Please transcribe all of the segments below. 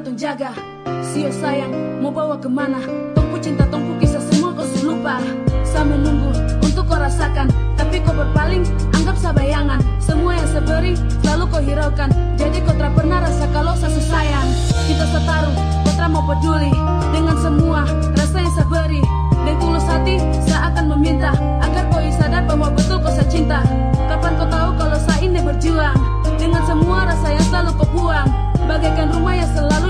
tong jaga. Sio sayang, mau bawa ke mana? Tongku cinta, tongku kisah semua kau lupa. Saya menunggu untuk kau rasakan. Tapi kau berpaling, anggap saya bayangan Semua yang saya beri, selalu kau hiraukan. Jadi kau tak pernah rasa kalau saya sayang. Kita setaruh, kau tak mau peduli Dengan semua rasa yang saya beri Dan tulus hati, saya akan meminta Agar kau sadar bahwa betul kau saya cinta. Kapan kau tahu kalau saya ini berjuang? Dengan semua rasa yang selalu kau buang. Bagaikan rumah yang selalu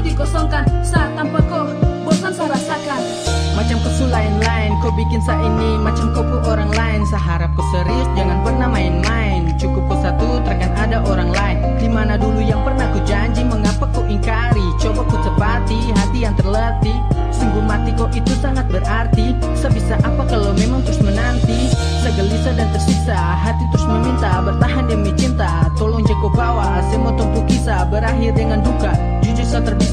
Kau itu sangat berarti. Sebisa apa kalau memang terus menanti. Segelisah dan tersiksa Hati terus meminta. Bertahan demi cinta Tolong jago bawa Semua tumpu kisah Berakhir dengan duka. Jujur saya terbisa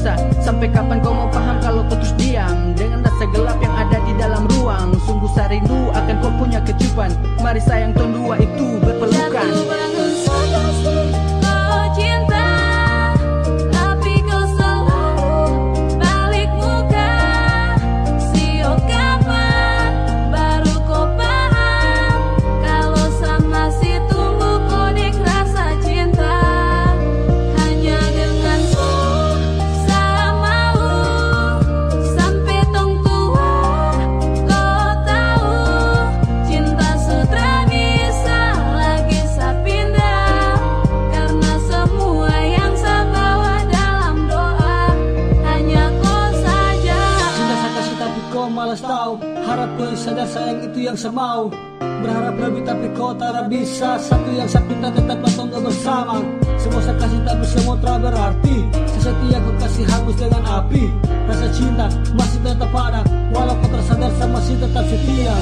Kau sadar sayang itu yang saya mau Berharap lebih tapi kau tak bisa. Satu yang saya pinta tetap nonton bersama. Semua saya kasih tapi semua tak berarti. Sesetia kau kasih hangus dengan api. Rasa cinta masih tetap ada. Walau kau tersadar saya masih tetap setia.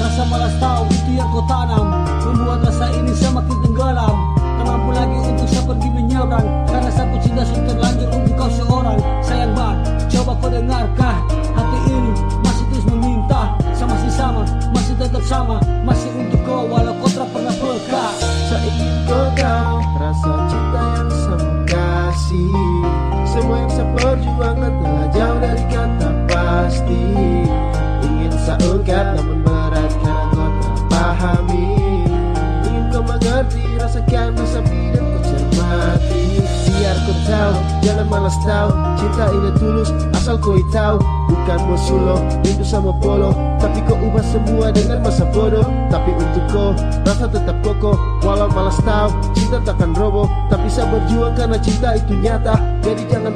Rasa malas tahu itu yang kau tanam. Membuat rasa ini semakin yang saya perjuangkan Telah jauh dari kata pasti. Ingin saya ungkap Namun berat karena kau tak pahami. Ingin kau mengerti Rasakan resapi dan kau cermati. Biar kau tahu Jangan malas tahu. Cinta ini tulus Asal kau tahu. Bukan mau solo Rindu sama polo. Tapi kau ubah semua dengan masa bodoh. Tapi untuk kau Rasa tetap kokoh. Walau malas tahu Cinta takkan roboh. Tapi saya berjuang karena cinta itu nyata. Jadi jangan